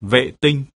Vệ tinh.